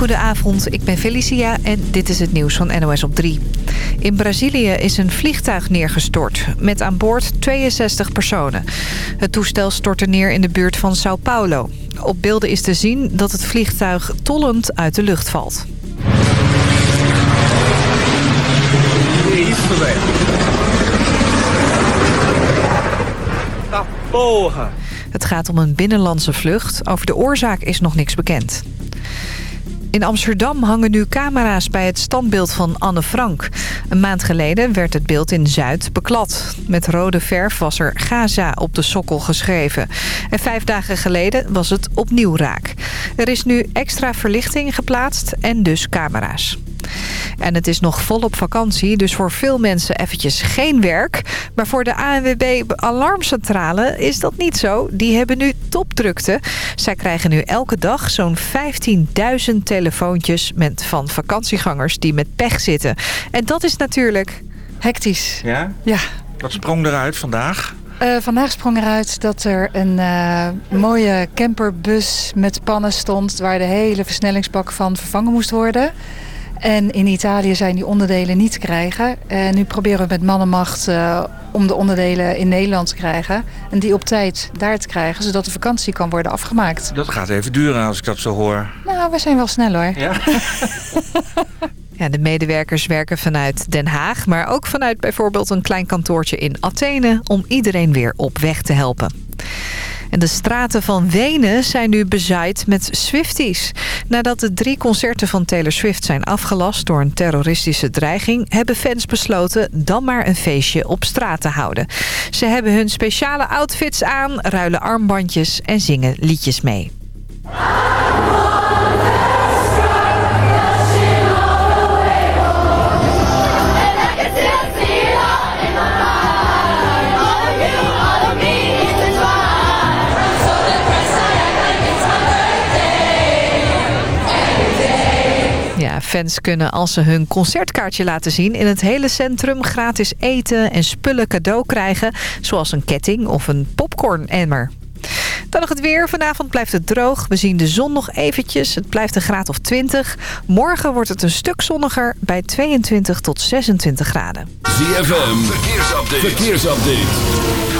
Goedenavond, ik ben Felicia en dit is het nieuws van NOS op 3. In Brazilië is een vliegtuig neergestort met aan boord 62 personen. Het toestel stortte neer in de buurt van Sao Paulo. Op beelden is te zien dat het vliegtuig tollend uit de lucht valt. Het gaat om een binnenlandse vlucht. Over de oorzaak is nog niks bekend. In Amsterdam hangen nu camera's bij het standbeeld van Anne Frank. Een maand geleden werd het beeld in Zuid beklad. Met rode verf was er Gaza op de sokkel geschreven. En vijf dagen geleden was het opnieuw raak. Er is nu extra verlichting geplaatst en dus camera's. En het is nog volop vakantie, dus voor veel mensen eventjes geen werk. Maar voor de ANWB Alarmcentrale is dat niet zo. Die hebben nu topdrukte. Zij krijgen nu elke dag zo'n 15.000 telefoontjes met, van vakantiegangers die met pech zitten. En dat is natuurlijk hectisch. Ja? Ja. Wat sprong eruit vandaag? Uh, vandaag sprong eruit dat er een uh, mooie camperbus met pannen stond... waar de hele versnellingsbak van vervangen moest worden... En in Italië zijn die onderdelen niet te krijgen. En nu proberen we met mannenmacht uh, om de onderdelen in Nederland te krijgen. En die op tijd daar te krijgen, zodat de vakantie kan worden afgemaakt. Dat gaat even duren als ik dat zo hoor. Nou, we zijn wel snel hoor. Ja? Ja, de medewerkers werken vanuit Den Haag, maar ook vanuit bijvoorbeeld een klein kantoortje in Athene... om iedereen weer op weg te helpen. En de straten van Wenen zijn nu bezaaid met Swifties. Nadat de drie concerten van Taylor Swift zijn afgelast door een terroristische dreiging... hebben fans besloten dan maar een feestje op straat te houden. Ze hebben hun speciale outfits aan, ruilen armbandjes en zingen liedjes mee. Fans kunnen als ze hun concertkaartje laten zien... in het hele centrum gratis eten en spullen cadeau krijgen... zoals een ketting of een popcorn-emmer. Dan nog het weer. Vanavond blijft het droog. We zien de zon nog eventjes. Het blijft een graad of 20. Morgen wordt het een stuk zonniger bij 22 tot 26 graden. ZFM, verkeersupdate. verkeersupdate.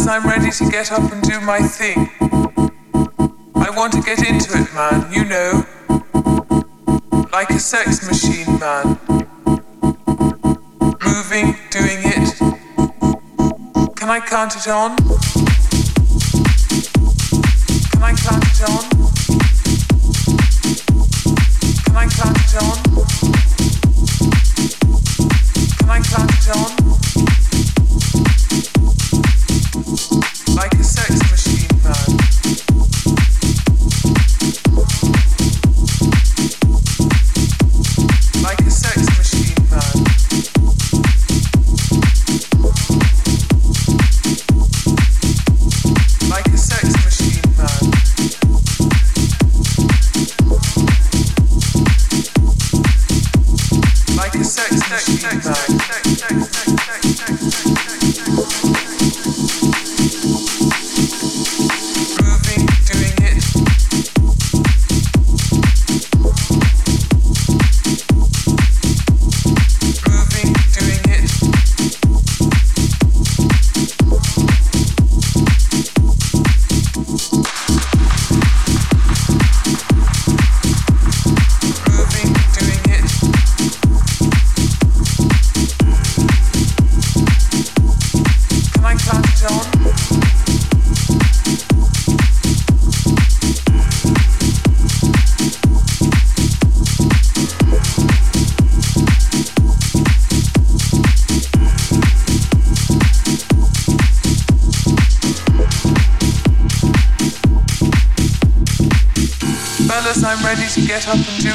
I'm ready to get up and do my thing. I want to get into it, man, you know. Like a sex machine, man. Moving, doing it. Can I count it on? Can I count it on?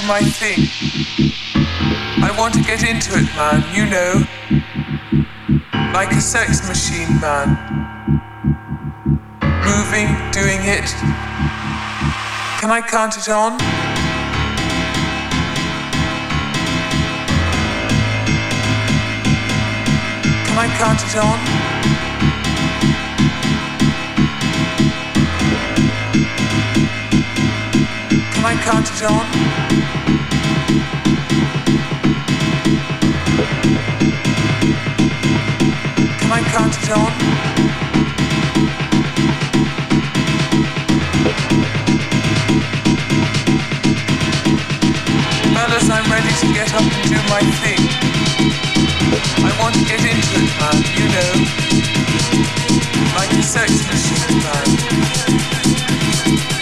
my thing. I want to get into it, man, you know. Like a sex machine, man. Moving, doing it. Can I count it on? Can I count it on? my car to Come Can I car? Fellas, I'm ready to get up and do my thing. I want to get into it, man, you know. Like a sex machine, man.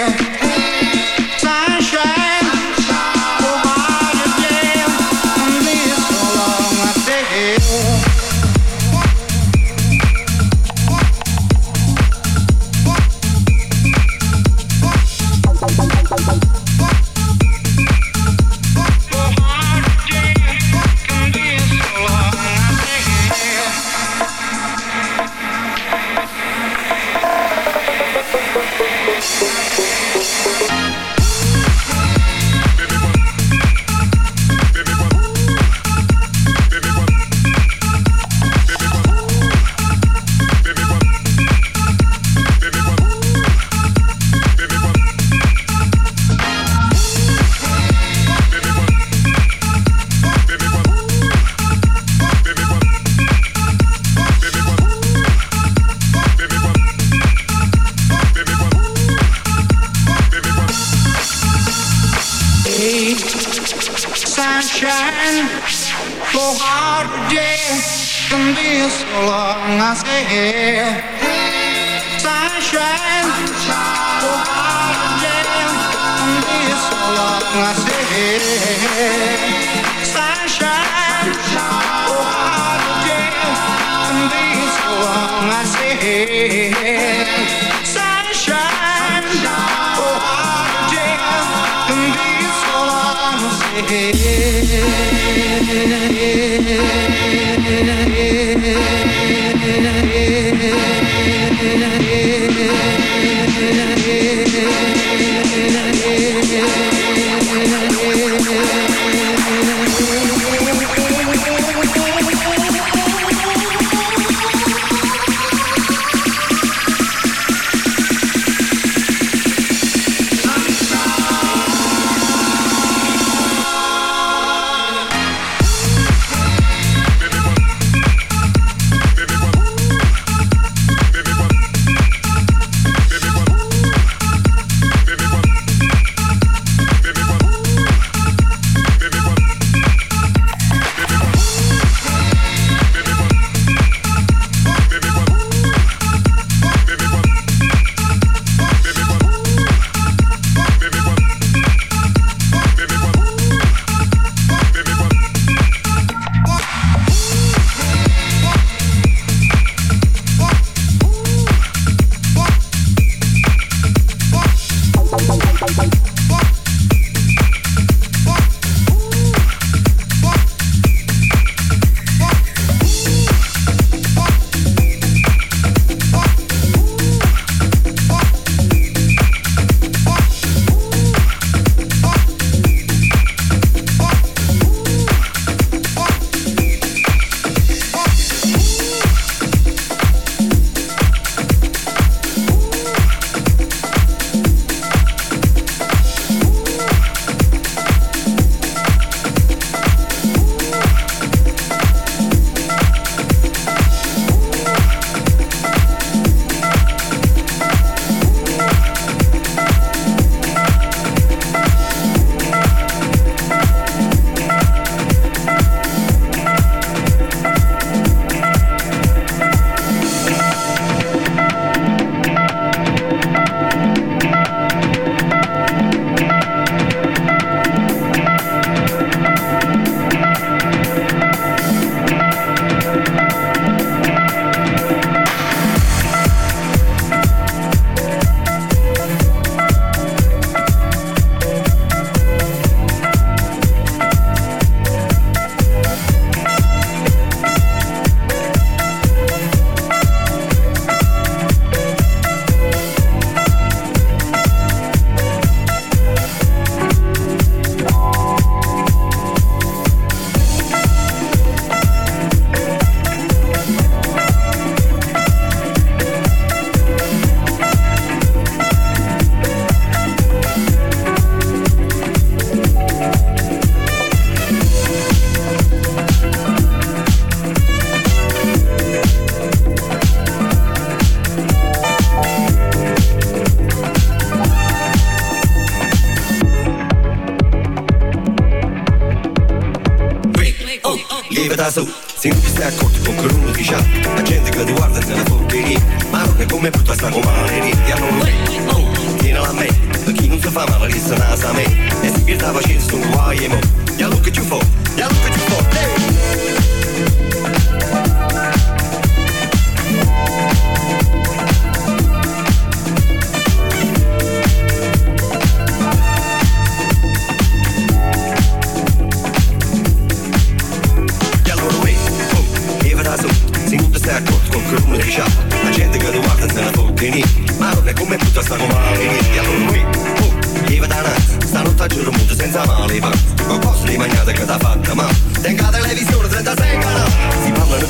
yeah.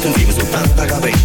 dan dreams will find.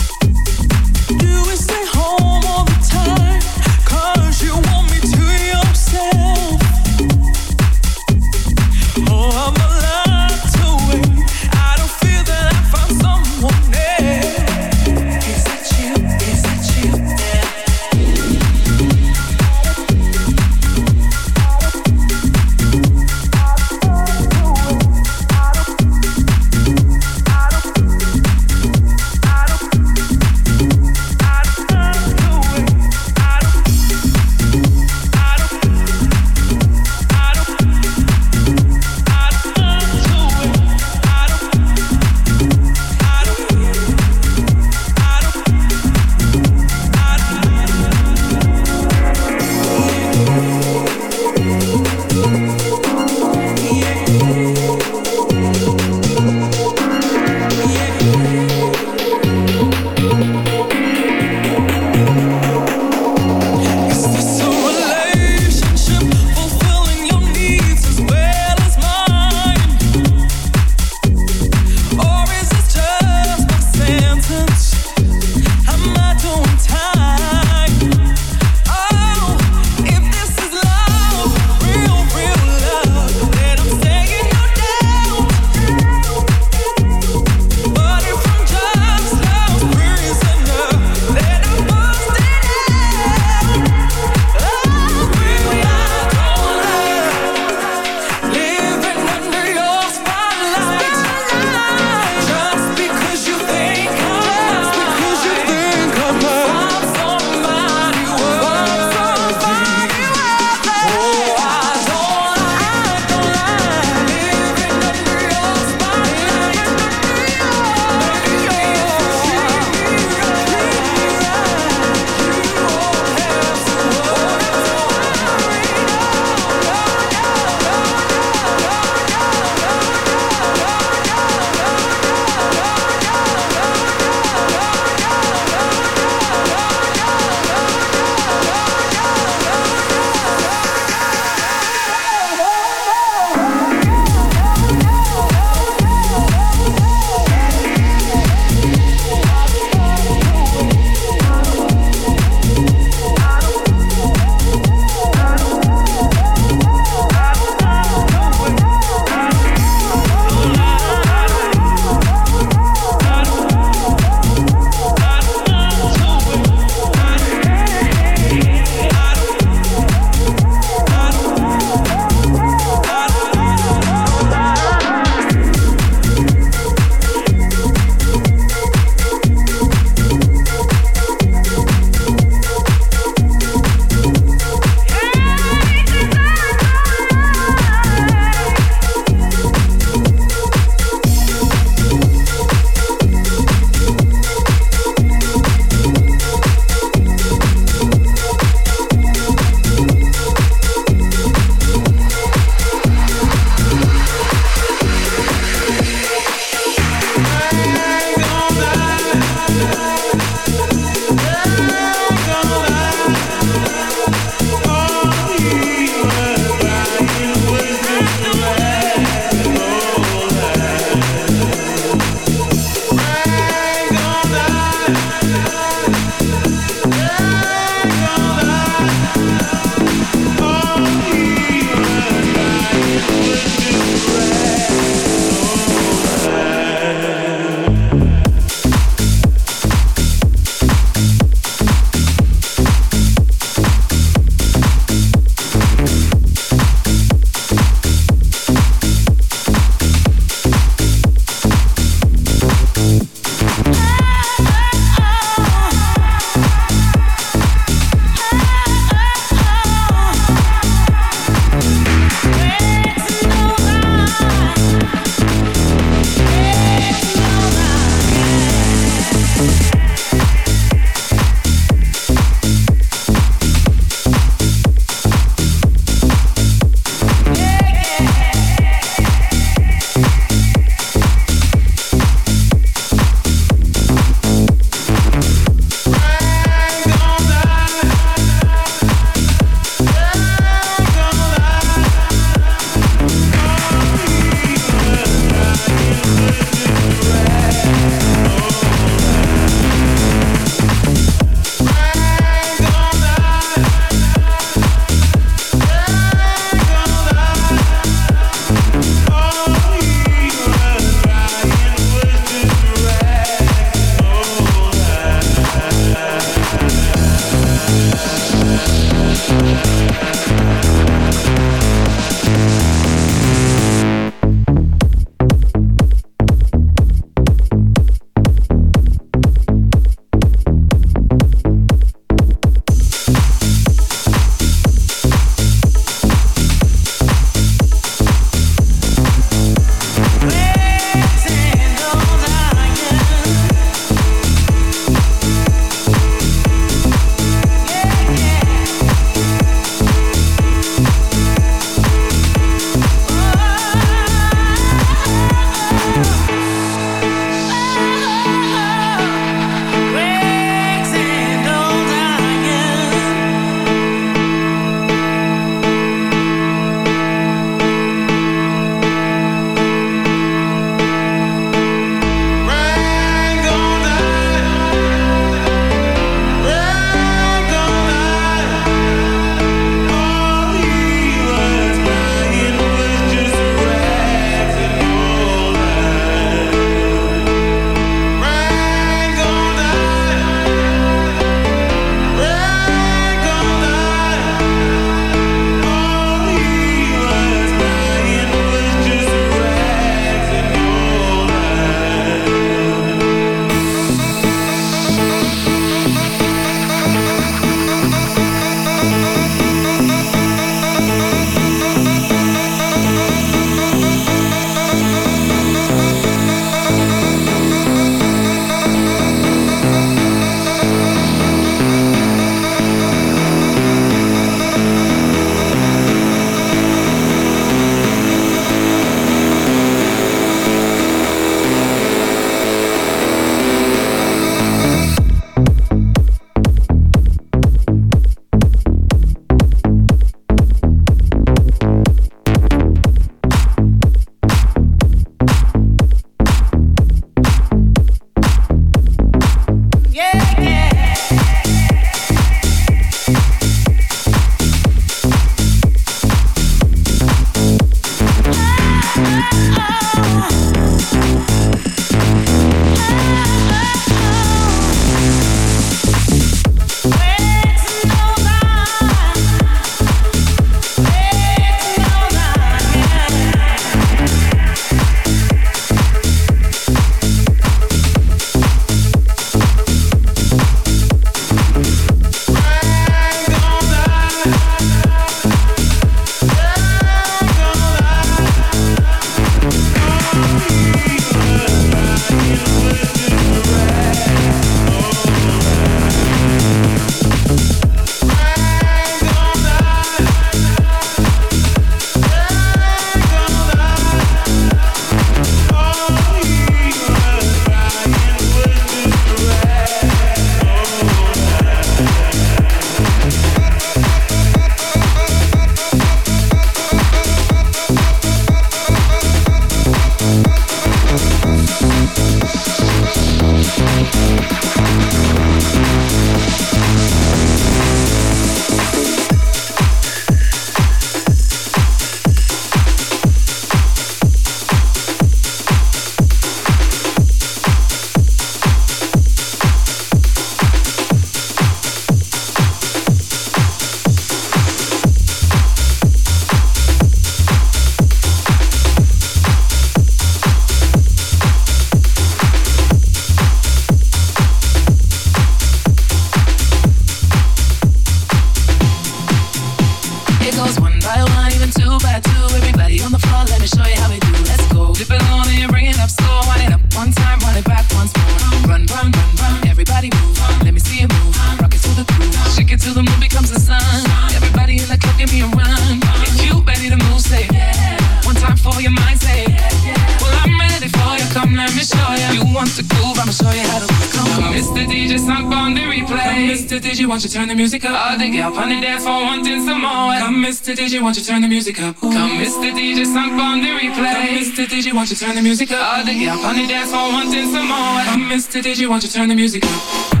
won't you turn the music up? Ooh. Come, Mr. DJ, song on the replay. Come, Mr. DJ, won't you turn the music up? All the girls on the dance floor wanting some more. Come, Mr. DJ, won't you turn the music up?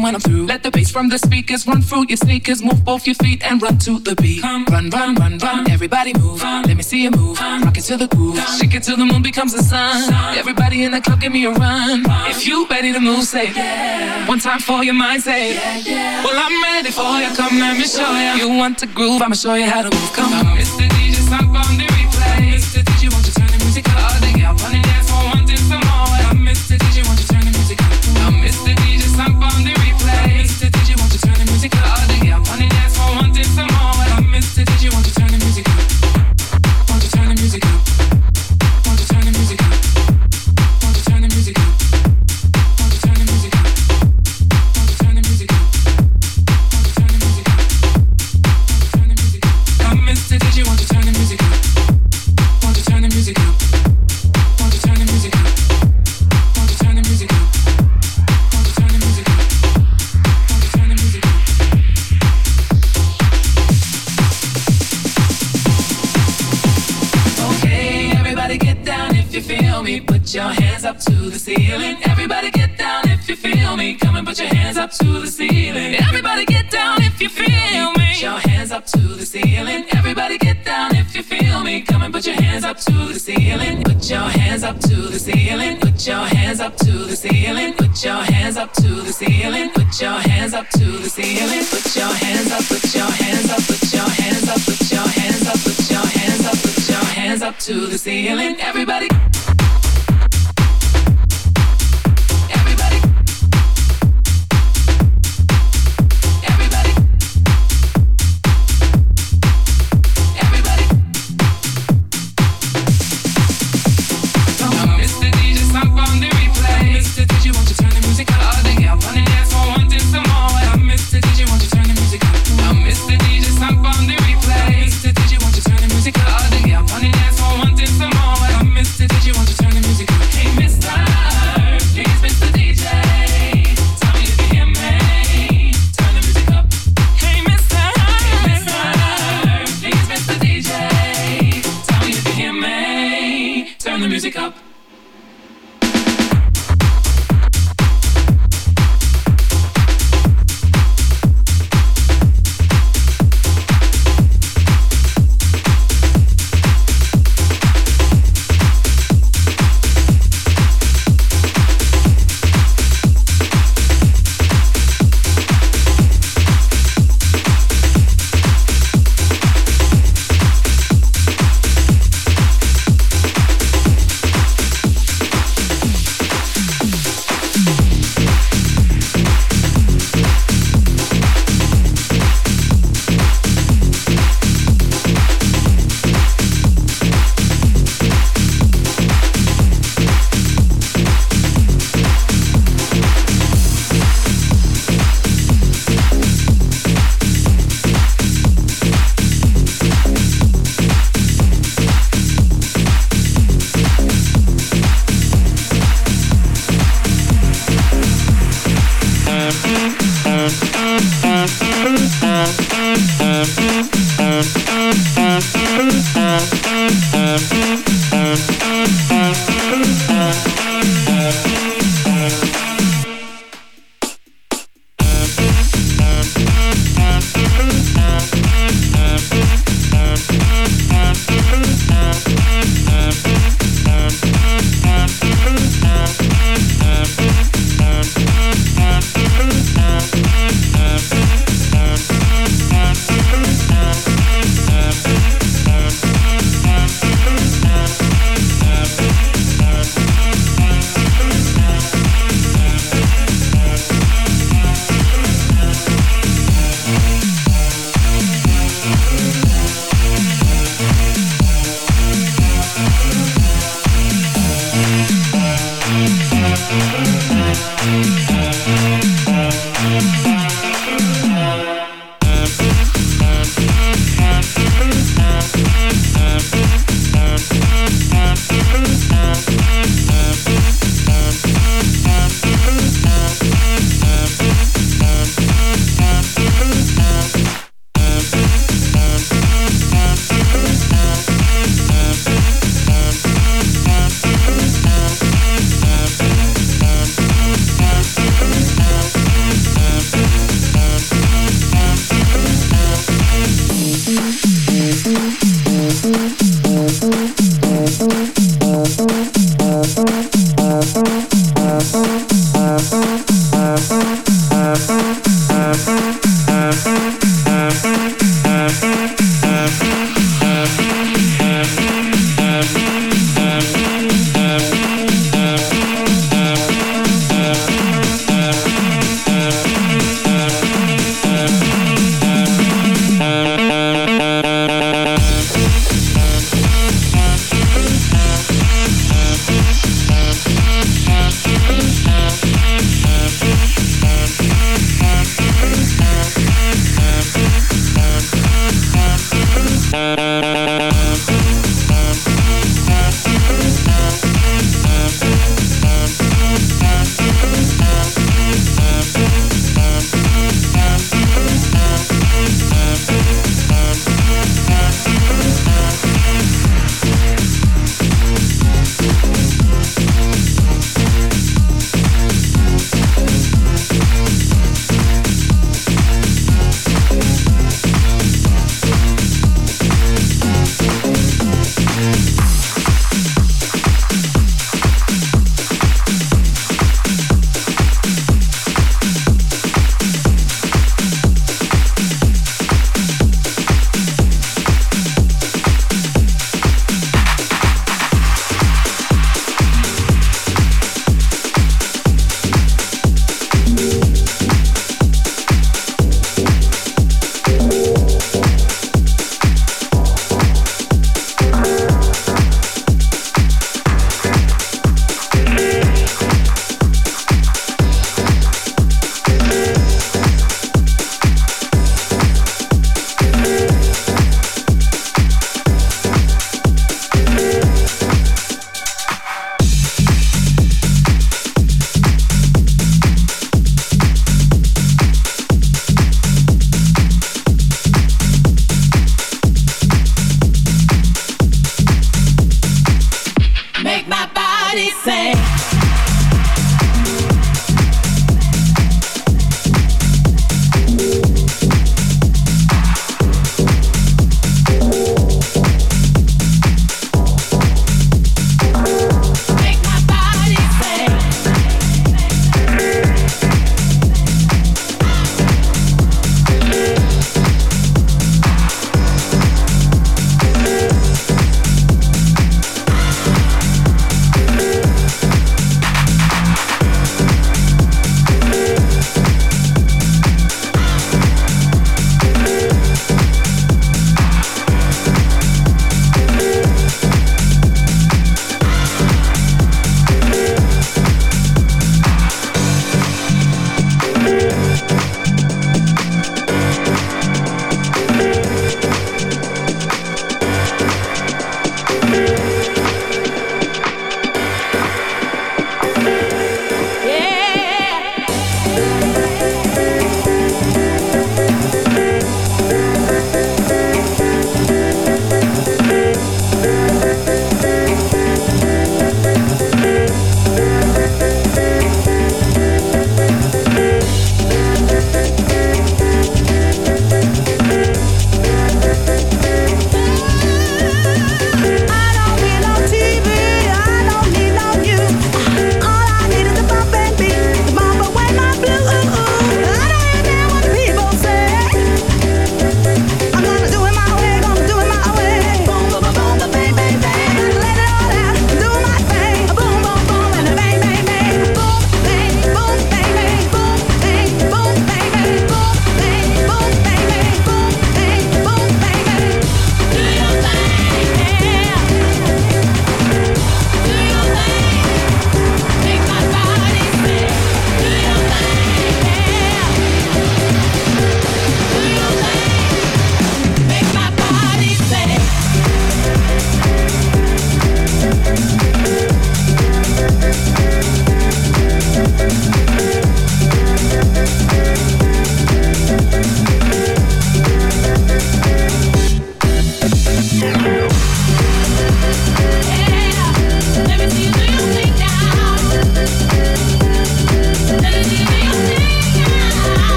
when I'm through. Let the bass from the speakers run through your sneakers. Move both your feet and run to the beat. Come, run, run, run, run. Everybody move. Let me see you move. Rock it to the groove. Shake it till the moon becomes the sun. Everybody in the club, give me a run. If you ready to move, say yeah. One time for your mind, say yeah, yeah. Well, I'm ready for you. Come, let me show you. You want to groove? I'ma show you how to move. Come on, Mr. DJ,